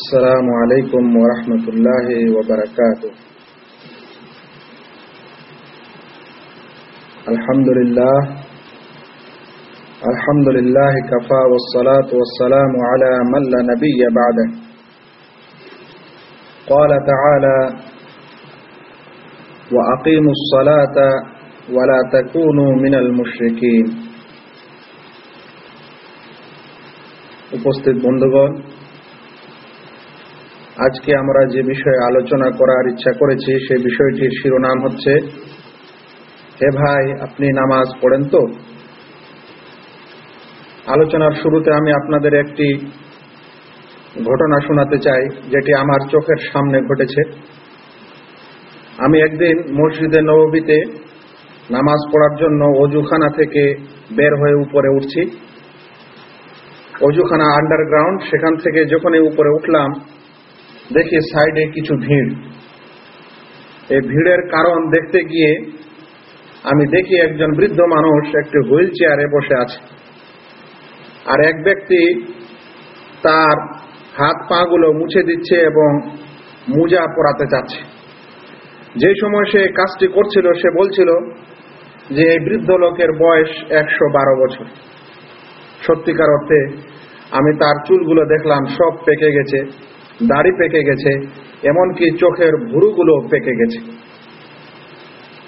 السلام عليكم ورحمة الله وبركاته الحمد لله الحمد لله كفى والصلاة والسلام على من لا نبي بعده قال تعالى وأقيموا الصلاة ولا تكونوا من المشركين উপস্থিত বন্ধুগণ আজকে আমরা যে বিষয়ে আলোচনা করার ইচ্ছা করেছি সেই বিষয়টির শিরোনাম হচ্ছে, হে ভাই, আপনি নামাজ পড়েন তো? আলোচনার শুরুতে আমি আপনাদের একটি ঘটনা শোনাতে চাই, যেটি আমার চোখের সামনে ঘটেছে। আমি একদিন মসজিদে নবীতে নামাজ পড়ার জন্য অজুখানা থেকে বের হয়ে উপরে উঠছি। অজুখানা আন্ডারগ্রাউন্ড সেখান থেকে যখনই উপরে উঠলাম দেখি সাইডে কিছু ভিড়। এই ভিড়ের কারণ দেখতে গিয়ে আমি দেখি একজন বৃদ্ধ মানুষ একটি হুইল চেয়ারে বসে আছে। আর এক ব্যক্তি তার হাত পাগুলো মুছে দিচ্ছে এবং মুজা পরাতে চাচ্ছে যে সময় সে কাজটি করছিল, সে বলছিল যে এই বৃদ্ধ লোকের বয়স একশো বারো বছর। সত্যিকার অর্থে আমি তার চুলগুলো দেখলাম, সব পেকে গেছে। দাড়ি পেকে গেছে, এমনকি চোখের ভুরুগুলো পেকে গেছে।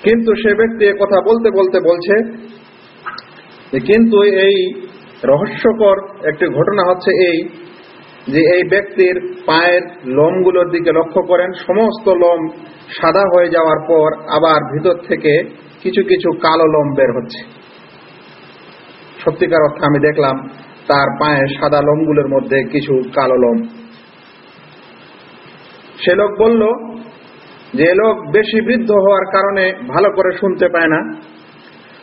কিন্তু সে ব্যক্তি কথা বলতে বলতে বলছে কিন্তু এই রহস্যকর একটি ঘটনা হচ্ছে এই যে, এই ব্যক্তির পায়ের লোমগুলোর দিকে লক্ষ্য করেন, সমস্ত লোম সাদা হয়ে যাওয়ার পর আবার ভিতর থেকে কিছু কিছু কালো লোম বের হচ্ছে। সত্যিকার অর্থে আমি দেখলাম তার পায়ে সাদা লোমগুলোর মধ্যে কিছু কালো লোম সে লোক বলল, যে লোক বেশি বৃদ্ধ হওয়ার কারণে ভালো করে শুনতে পায় না,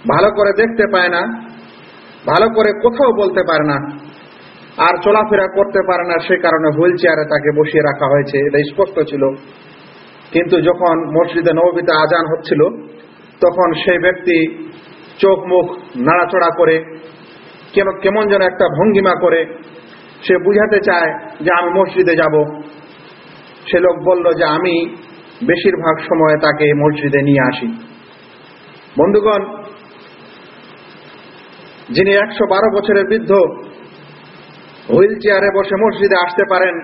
ভালো করে দেখতে পায় না, ভালো করে কোথাও বলতে পারে না, আর চলাফেরা করতে পারে না, সে কারণে হুইল চেয়ারে তাকে বসিয়ে রাখা হয়েছে। এটা স্পষ্ট ছিল। কিন্তু যখন মসজিদে নবীতে আজান হচ্ছিল, তখন সেই ব্যক্তি চোখ মুখ নাড়াচড়া করে কেমন যেন একটা ভঙ্গিমা করে, সে বুঝাতে চায় যে, আমি মসজিদে যাব। সে লোক বলল যে আমি বেশিরভাগ সময় তাকে মসজিদে নিয়ে আসি। বন্ধুগণ, যিনি একশো বারো বছরের বৃদ্ধ, হুইল চেয়ারে বসে মসজিদে আসতে পারেন,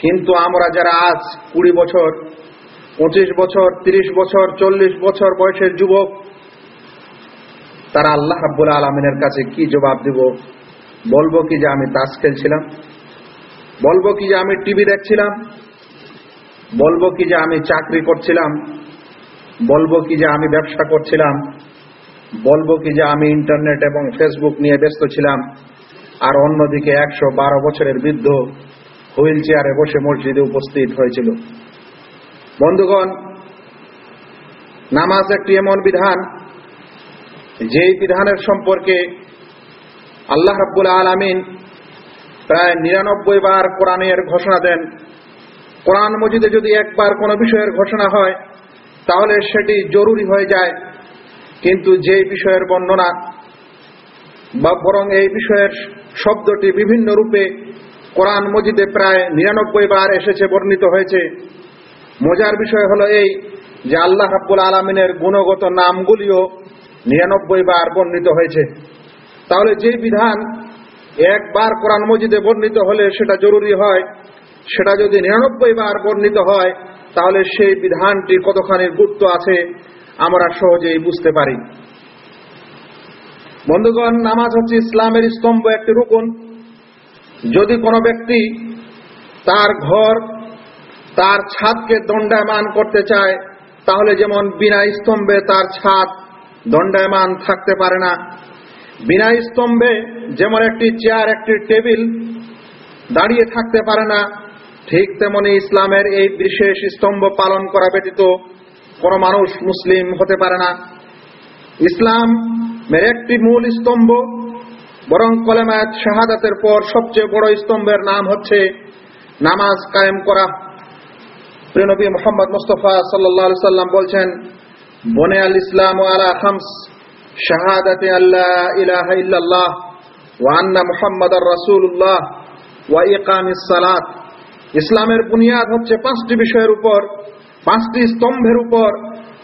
কিন্তু আমরা যারা আজ কুড়ি বছর, পঁচিশ বছর, তিরিশ বছর, চল্লিশ বছর বয়সের যুবক, তারা আল্লাহ হাব্বুল আলমিনের কাছে কি জবাব দিব? বলব কি যে আমি তাস খেলছিলাম বলব কি যে আমি টিভি দেখছিলাম? বলব কি যে আমি চাকরি করছিলাম, বলব কি যে আমি ব্যবসা করছিলাম, বলব কি যে আমি ইন্টারনেট এবং ফেসবুক নিয়ে ব্যস্ত ছিলাম, আর অন্যদিকে একশো বারো বছরের বৃদ্ধ হুইল চেয়ারে বসে মসজিদে উপস্থিত হয়েছিল। বন্ধুগণ, নামাজ একটি এমন বিধান, যেই বিধানের সম্পর্কে আল্লাহ রাব্বুল আলমিন প্রায় নিরানব্বই বার কোরআনের ঘোষণা দেন কোরআন মজিদে যদি একবার কোনো বিষয়ের ঘোষণা হয়, তাহলে সেটি জরুরি হয়ে যায়। কিন্তু যে বিষয়ের বর্ণনা বা বরং এই বিষয়ের শব্দটি বিভিন্ন রূপে কোরআন মজিদে প্রায় নিরানব্বই বার এসেছে, বর্ণিত হয়েছে, মজার বিষয় হলো এই যে আল্লাহ রাব্বুল আলমিনের গুণগত নামগুলিও নিরানব্বই বার বর্ণিত হয়েছে। তাহলে যে বিধান একবার কোরআন মজিদে বর্ণিত হলে সেটা জরুরি হয় সেটা যদি নিরানব্বই বার বর্ণিত হয়, তাহলে সেই বিধানটি কতখানি গুরুত্ব আছে, আমরা সহজেই বুঝতে পারি। বন্ধুগণ, নামাজ হচ্ছে ইসলামের স্তম্ভ একটি রুকুন। যদি কোনো ব্যক্তি তার ঘর, তার ছাদকে দণ্ডায়মান করতে চায়, তাহলে যেমন বিনা স্তম্ভে তার ছাদ দণ্ডায়মান থাকতে পারে না, বিনা স্তম্ভে যেমন একটি চেয়ার একটি টেবিল দাঁড়িয়ে থাকতে পারে না ঠিক তেমনি ইসলামের এই বিশেষ স্তম্ভ পালন করা ব্যতীত কোন মানুষ মুসলিম হতে পারে না। ইসলাম মের একটি মূল স্তম্ভ, বরং কলেমায়াত শাহাদাতের পর সবচেয়ে বড় স্তম্ভের নাম হচ্ছে নামাজ কায়েম করা। প্রিয়নবী মোহাম্মদ মুস্তফা সাল্লাহ সাল্লাম বলছেন, বনে আল ইসলাম আলা খামস, শাহাদাতে আল্লাহ ইলাহা ইল্লাল্লাহ, ওয়া আন্না মুহাম্মাদার রাসূলুল্লাহ, ওয়া ইকামিস সালাত। ইসলামের বুনিয়াদ হচ্ছে পাঁচটি বিষয়ের উপর, পাঁচটি স্তম্ভের উপর।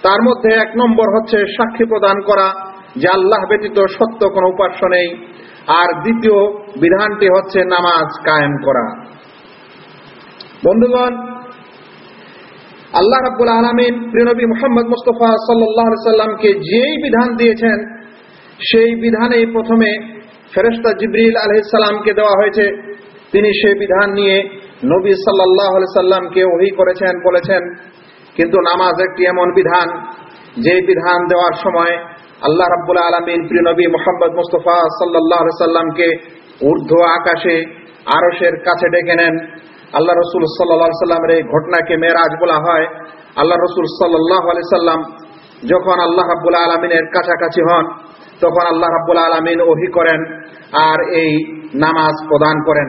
তার মধ্যে এক নম্বর হচ্ছে সাক্ষী প্রদান করা, যে আল্লাহ ব্যতীত সত্য কোনো উপাস্য নেই। আর দ্বিতীয় বিধানটি হচ্ছে নামাজ কায়েম করা। বন্ধুগণ, আল্লাহ রাব্বুল আলমিন প্রিয়নবী মোহাম্মদ মুস্তফা সাল্লাহ সাল্লামকে যেই বিধান দিয়েছেন, সেই বিধানেই প্রথমে ফেরেস্তা জিবরিল আলহিসাল্লামকে দেওয়া হয়েছে। তিনি সেই বিধান নিয়ে নবী সাল্লাহ সাল্লামকে ওহি করেছেন, বলেছেন, কিন্তু নামাজ একটি এমন বিধান যে বিধান দেওয়ার সময় আল্লাহ রাব্বুল আলমিন প্রিয় নবী মোহাম্মদ মুস্তফা সাল্লাহ সাল্লামকে ঊর্ধ্ব আকাশে আরসের কাছে ডেকে নেন। আল্লাহ রসুল সাল্লাহ সাল্লামের এই ঘটনাকে মেয়েরাজ বলা হয়। আল্লাহ রসুল সাল্লাহ আলি সাল্লাম যখন আল্লাহ রাব্বুল আলমিনের কাছাকাছি হন, তখন আল্লাহ রাব্বুল আলমিন ওহি করেন আর এই নামাজ প্রদান করেন।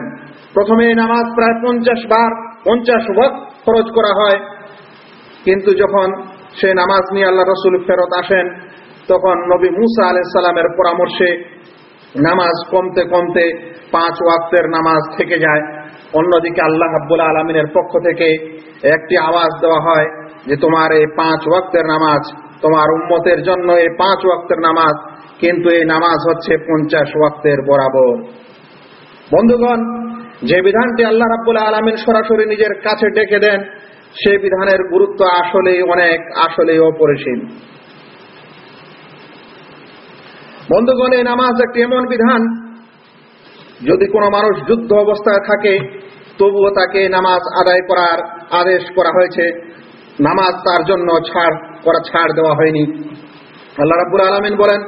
প্রথমে নামাজ প্রায় পঞ্চাশ বার, পঞ্চাশ ওয়াক্ত খরচ করা হয়। কিন্তু যখন সে নামাজ নিয়ে আল্লাহ রসুল ফেরত আসেন, তখন নবী মুসা আলাহ সাল্লামের পরামর্শে নামাজ কমতে কমতে পাঁচ ওয়াক্তের নামাজ থেকে যায়। অন্যদিকে আল্লাহ হাব্বুল আলমিনের পক্ষ থেকে একটি আওয়াজ দেওয়া হয় যে, তোমার এই পাঁচ ওয়াক্তের নামাজ, তোমার উম্মতের জন্য এই পাঁচ ওয়াক্তের নামাজ, কিন্তু এই নামাজ হচ্ছে পঞ্চাশ ওয়াক্তের বরাবর। বন্ধুগণ যে বিধানটি আল্লাহ রাব্বুল আলমিন সরাসরি নিজের কাছে ডেকে দেন, সেই বিধানের গুরুত্ব আসলেই অনেক, আসলেই অপরিসীম। বন্ধুগণ এই নামাজ একটি এমন বিধান, যদি কোনো মানুষ যুদ্ধ অবস্থায় থাকে, তবুও তাকে নামাজ আদায় করার আদেশ করা হয়েছে। নামাজ তার জন্য ছাড় করা, ছাড় দেওয়া হয়নি। আল্লাহ রাব্বুল আলামিন বলেন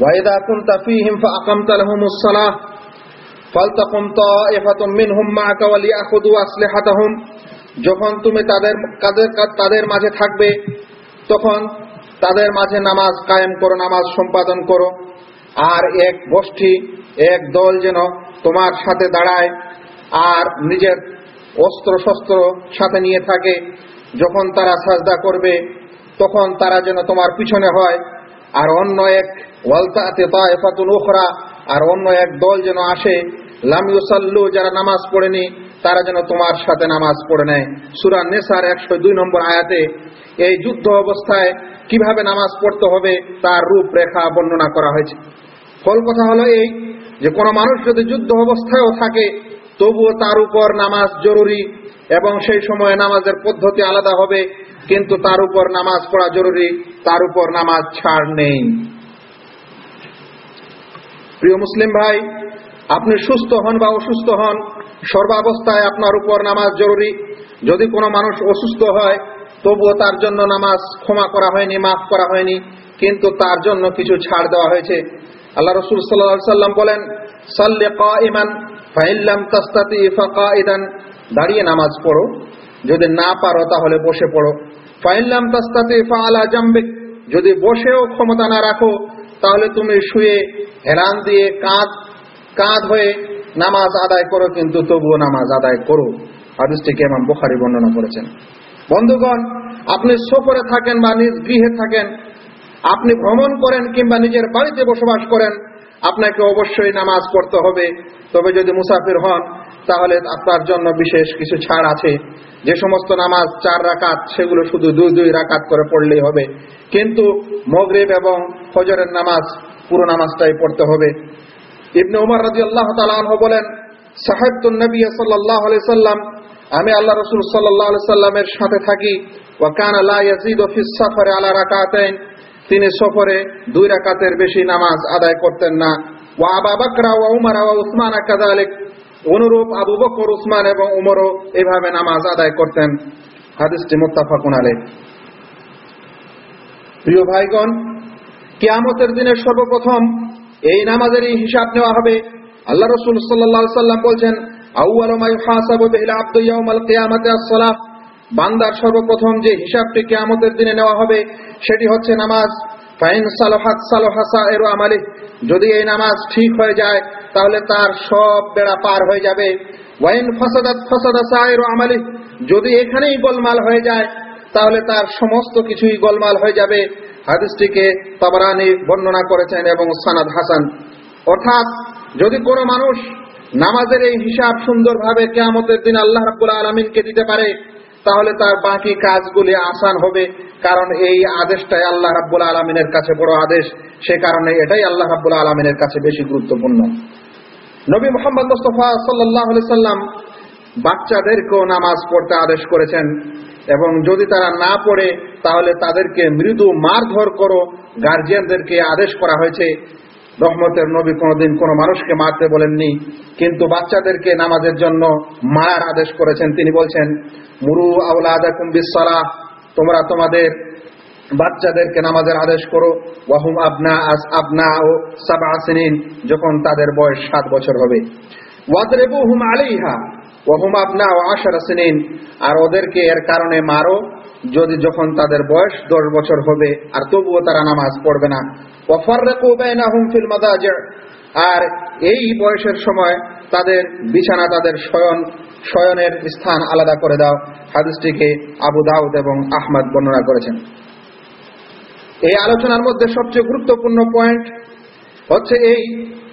ওয়াইদা কুনতা ফীহিম ফাআকামতা লাহুমুস সালাহ। ফালতাকুম তাইফাতুম মিনহুম মা'াকা ওয়া লিয়াখুযু আসলিহাতাহুম। যখন তুমি তাদের তাদের তাদের মাঝে থাকবে, তখন তাদের মাঝে নামাজ কায়েম করো, নামাজ সম্পাদন করো। আর এক গোষ্ঠী, এক দল যেন তোমার সাথে দাঁড়ায় আর নিজের অস্ত্র শস্ত্র সাথে নিয়ে থাকে। যখন তারা সাজদা করবে, তখন তারা যেন তোমার পিছনে হয়। আর অন্য এক ওয়ালতাতে তায়েফাতুল উখরা, আর অন্য এক দল যেন আসে লাম ইউসাল্লু, যারা নামাজ পড়েনি, তারা যেন তোমার সাথে নামাজ পড়ে নেয়। সুরা নেসার একশো দুই নম্বর আয়াতে, এই যুদ্ধ অবস্থায় কীভাবে নামাজ পড়তে হবে, তার রূপরেখা বর্ণনা করা হয়েছে। ফল কথা হলো এই যে, কোনো মানুষ যদি যুদ্ধ অবস্থায়ও থাকে, তবুও তার উপর নামাজ জরুরি এবং সেই সময় নামাজের পদ্ধতি আলাদা হবে, কিন্তু তার উপর নামাজ পড়া জরুরি, তার উপর নামাজ ছাড় নেই। প্রিয় মুসলিম ভাই আপনি সুস্থ হন বা অসুস্থ হন, সর্বাবস্থায় আপনার উপর নামাজ জরুরি। যদি কোনো মানুষ অসুস্থ হয়, তবুও তার জন্য নামাজ ক্ষমা করা হয়নি, মাফ করা হয়নি, কিন্তু তার জন্য কিছু ছাড় দেওয়া হয়েছে। আল্লাহ রসুল সাল্লাহ সাল্লাম বলেন, সাল্লে ক ইমান ফাইল্লাম তাস্তাতি ফাকাইদান দাঁড়িয়ে নামাজ পড়ো। যদি না পারো, তাহলে বসে পড়ো। ফাইল্লাম তাস্তাতি ফাআলা জাম্বিক। যদি বসেও ক্ষমতা না রাখো, তাহলে তুমি শুয়ে হেরান দিয়ে কাঁধ কাঁধ হয়ে নামাজ আদায় করো, কিন্তু তবুও নামাজ আদায় করো। হাদিসটিকে ইমাম বুখারী বর্ণনা করেছেন? বন্ধুগণ, আপনি সফরে থাকেন বা নিজ গৃহে থাকেন, আপনি ভ্রমণ করেন কিংবা নিজের বাড়িতে বসবাস করেন, আপনাকে অবশ্যই নামাজ পড়তে হবে। তবে যদি মুসাফির হন, তাহলে আপনার জন্য বিশেষ কিছু ছাড় আছে। যে সমস্ত নামাজ চার রাকাত, সেগুলো শুধু দুই দুই রাকাত করে পড়লেই হবে। কিন্তু মগরিব এবং ফজরের নামাজ, পুরো নামাজটাই পড়তে হবে। ইবনে উমর রাজি আল্লাহ তালাহ বলেন সাহেবতুল নবী সাল্লাহ সাল্লাম, আমি আল্লাহ রসুল সাল্লাহ সাল্লামের সাথে থাকি। ওয়াকান আল্লাহ ইয়াজিদ ফিস সাফারে আলা রাকাতাইন, তিনি সফরে দুই রাকাতের বেশি নামাজ আদায় করতেন না। ওয়া আবা ওয়া উমর ওয়া উসমান কাযালিক, অনুরূপ আবু বকর, উসমান এবং উমরও এভাবে নামাজ আদায় করতেন। হাদিসটি মুত্তাফাকুন আলাইহ। প্রিয় ভাইগণ, কিয়ামতের দিনে সর্বপ্রথম এই নামাজেরই হিসাব নেওয়া হবে। আল্লাহ রসুল সাল্লাম বলছেন বান্দার সর্বপ্রথম যে হিসাবটি কেয়ামতের দিনে নেওয়া হবে, সেটি হচ্ছে নামাজ। যদি এই নামাজ ঠিক হয়ে যায়, তাহলে তার সব বেড়া পার হয়ে যাবে। ওয়াইন ফাসাদাত ফাসাদা সাইর আমালি যদি এখানেই গোলমাল হয়ে যায়, তাহলে তার সমস্ত কিছুই গোলমাল হয়ে যাবে। হাদিসটিকে তাবারানি বর্ণনা করেছেন এবং সানাদ হাসান। অর্থাৎ যদি কোনো মানুষ নামাজের এই হিসাব সুন্দরভাবে কেয়ামতের দিন আল্লাহ রাব্বুল আলমিনকে দিতে পারে, তাহলে তার বাকি কাজগুলি আসান হবে, কারণ এই আদেশটাই আল্লাহ রাব্বুল আলমিনের কাছে বড় আদেশ। সে কারণে এটাই আল্লাহ রাব্বুল আলমিনের কাছে বেশি গুরুত্বপূর্ণ। নবী মোহাম্মদ মুস্তফা সাল্লাহ সাল্লাম বাচ্চাদেরকেও নামাজ পড়তে আদেশ করেছেন এবং যদি তারা না পড়ে তাহলে তাদেরকে মৃদু মারধর করো। গার্জিয়ানদেরকে আদেশ করা হয়েছে। রহমতের নবী কোনোদিন কোনো মানুষকে মারতে বলেননি। কিন্তু বাচ্চাদেরকে নামাজের জন্য মারার আদেশ করেছেন। তিনি বলছেন, মুরু আউলাদাকুম বিসসালাহ, তোমরা তোমাদের বাচ্চাদেরকে নামাজের আদেশ করো। ওয়াহুম আবনা আস আবনা ও সাবা সিনিন যখন তাদের বয়স সাত বছর হবে। ওয়াদরেবুহুম আলাইহা, ওয়াহুম আবনা ও আশার সিনিন। আর ওদেরকে এর কারণে মারো। যদি যখন তাদের বয়স দশ বছর হবে, আর তবুও তারা নামাজ পড়বে না। আর এই বয়সের সময় তাদের বিছানা তাদের শয়ন, শয়নের স্থান আলাদা করে দাও। হাদিসটিকে আবু দাউদ এবং আহমদ বর্ণনা করেছেন। এই আলোচনার মধ্যে সবচেয়ে গুরুত্বপূর্ণ পয়েন্ট হচ্ছে এই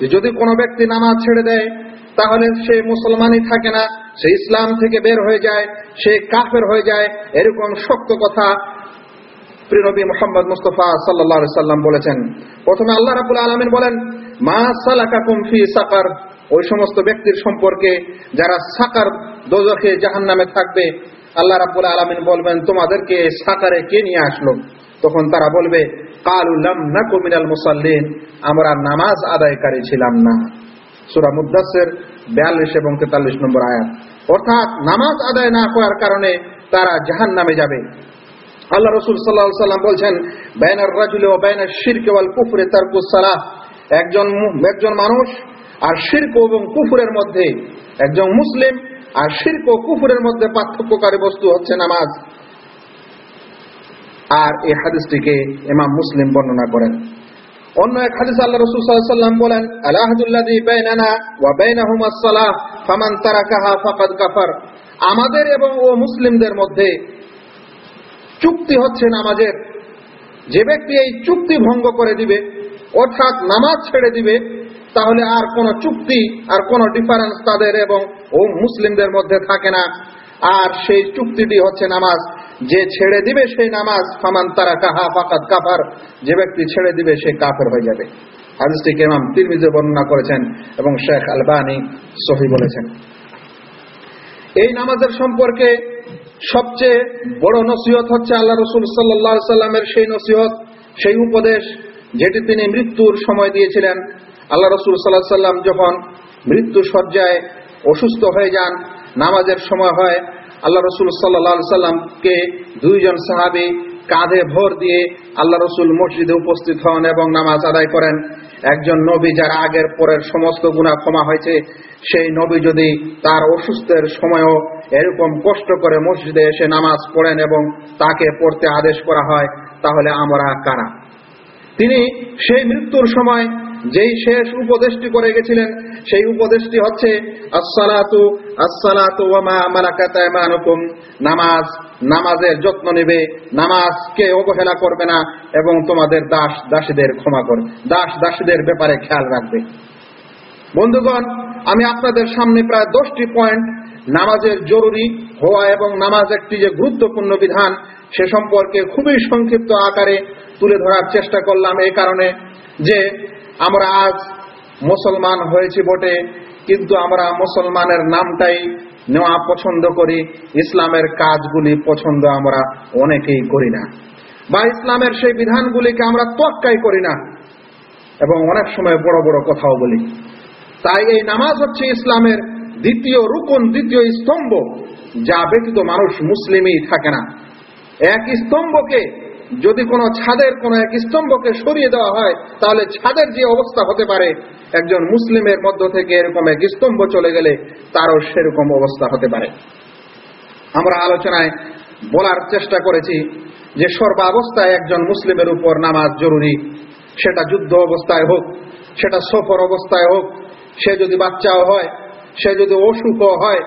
যদি কোনো ব্যক্তি নামাজ ছেড়ে দেয়, তাহলে সে মুসলমানই থাকে না। সে ইসলাম থেকে বের হয়ে যায়, সে কাফের হয়ে যায়, এরকম শক্ত কথা প্রিনবী মোহাম্মদ মুস্তফা সাল্লাহ সাল্লাম বলেছেন। প্রথমে আল্লাহ রাবুল আলমিন বলেন, মা সালাকা কুমফি সাকার ওই সমস্ত ব্যক্তির সম্পর্কে যারা সাকার দোজখে জাহান নামে থাকবে, আল্লাহ রাবুল আলমিন বলবেন, তোমাদেরকে সাকারে কে নিয়ে আসলো? তখন তারা বলবে কালুল্লাম না কমিনাল মুসাল্লিন আমরা নামাজ আদায়কারী ছিলাম না। সুরা মুদাসের বিয়াল্লিশ এবং তেতাল্লিশ নম্বর আয়াত। অর্থাৎ নামাজ আদায় না করার কারণে তারা জাহান নামে যাবে। আল্লাহ রসুল সাল্লাহ সাল্লাম বলছেন, বাইনার রাজুলে ও বাইনার শিরকে ওয়াল কুফরে তার কুসালাহ একজন একজন মানুষ আর শির্ক এবং কুফুরের মধ্যে একজন মুসলিম আর শির্ক ও কুফুরের মধ্যে পার্থক্যকারী বস্তু হচ্ছে নামাজ। আর এই হাদিসটিকে ইমাম মুসলিম বর্ণনা করেন। অন্য এক হাদিস আল্লাহ রসুল সাল্লাম বলেন আলাহাদুল্লাদি বাইনানা ওয়া বাইনাহুম আসসালাহ ফামান তারাকাহা ফাকাদ কাফার। আমাদের এবং ও মুসলিমদের মধ্যে চুক্তি হচ্ছে নামাজের। যে ব্যক্তি এই চুক্তি ভঙ্গ করে দিবে, অর্থাৎ নামাজ ছেড়ে দিবে, তাহলে আর কোন চুক্তি আর কোন ডিফারেন্স তাদের এবং ও মুসলিমদের মধ্যে থাকে না। আর সেই চুক্তিটি হচ্ছে নামাজ। যে ছেড়ে দিবে সেই নামাজ, ফামান তারা কাহা ফাকাত কাফার, যে ব্যক্তি ছেড়ে দিবে সে কাফের হয়ে যাবে। হাদিসটিকে ইমাম তিরমিজে বর্ণনা করেছেন এবং শেখ আলবানি সহি বলেছেন। এই নামাজের সম্পর্কে সবচেয়ে বড় নসিহত হচ্ছে আল্লাহ রসুল সাল্লাহ সাল্লামের সেই নসিহত, সেই উপদেশ যেটি তিনি মৃত্যুর সময় দিয়েছিলেন। আল্লাহ রসুল সাল্লাহ সাল্লাম যখন মৃত্যু সজ্জায় অসুস্থ হয়ে যান, নামাজের সময় হয় আল্লাহ রসুল সাল্লাহ সাল্লামকে দুইজন সাহাবি কাঁধে ভর দিয়ে আল্লাহ রসুল মসজিদে উপস্থিত হন এবং নামাজ আদায় করেন। একজন নবী যারা আগের পরের সমস্ত গুণা ক্ষমা হয়েছে, সেই নবী যদি তার অসুস্থের সময়ও এরকম কষ্ট করে মসজিদে এসে নামাজ পড়েন এবং তাকে পড়তে আদেশ করা হয়, তাহলে আমরা কারা? তিনি সেই মৃত্যুর সময় যেই শেষ উপদেশটি করে গেছিলেন, সেই উপদেশটি হচ্ছে, আসসালাতু আসসালাতু মালাকাত আয়মানুকুম নামাজ, নামাজের যত্ন নেবে, নামাজকে অবহেলা করবে না এবং তোমাদের দাস, দাসীদের ক্ষমা করবে, দাস, দাসীদের ব্যাপারে খেয়াল রাখবে। বন্ধুগণ, আমি আপনাদের সামনে প্রায় দশটি পয়েন্ট নামাজের জরুরি হওয়া এবং নামাজ একটি যে গুরুত্বপূর্ণ বিধান, সে সম্পর্কে খুবই সংক্ষিপ্ত আকারে তুলে ধরার চেষ্টা করলাম এই কারণে যে আমরা আজ মুসলমান হয়েছি বটে, কিন্তু আমরা মুসলমানের নামটাই নেওয়া পছন্দ করি, ইসলামের কাজগুলি পছন্দ আমরা অনেকেই করি না। বা ইসলামের সেই বিধানগুলিকে আমরা তোয়াক্কাই করি না। এবং অনেক সময় বড় বড় কথাও বলি। তাই এই নামাজ হচ্ছে ইসলামের দ্বিতীয় রুকন, দ্বিতীয় স্তম্ভ, যা ব্যতীত মানুষ মুসলিমই থাকে না। এক স্তম্ভকে যদি কোনো ছাদের কোনো এক স্তম্ভকে সরিয়ে দেওয়া হয়, তাহলে ছাদের যে অবস্থা হতে পারে, একজন মুসলিমের মধ্য থেকে এরকম এক স্তম্ভ চলে গেলে তারও সেরকম অবস্থা হতে পারে। আমরা আলোচনায় বলার চেষ্টা করেছি যে সর্বাবস্থায় একজন মুসলিমের উপর নামাজ জরুরি। সেটা যুদ্ধ অবস্থায় হোক, সেটা সফর অবস্থায় হোক, সে যদি বাচ্চাও হয়, সে যদি অসুখও হয়,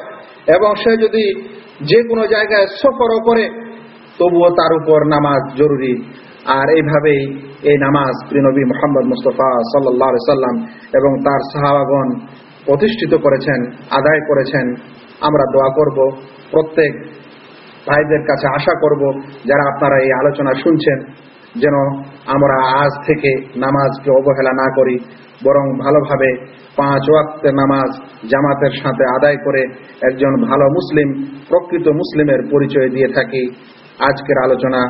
এবং সে যদি যে কোনো জায়গায় সফরও করে তবুও তার উপর নামাজ জরুরি। আর এইভাবেই এই নামাজ প্রিনবী মোহাম্মদ মুস্তফা সাল্লাহ সাল্লাম এবং তার সাহাবাগণ প্রতিষ্ঠিত করেছেন, আদায় করেছেন। আমরা দোয়া করব, প্রত্যেক ভাইদের কাছে আশা করব যারা আপনারা এই আলোচনা শুনছেন, যেন আমরা আজ থেকে নামাজকে অবহেলা না করি, বরং ভালোভাবে পাঁচ ওয়াক্তের নামাজ জামাতের সাথে আদায় করে একজন ভালো মুসলিম, প্রকৃত মুসলিমের পরিচয় দিয়ে থাকি। আজকের আলোচনা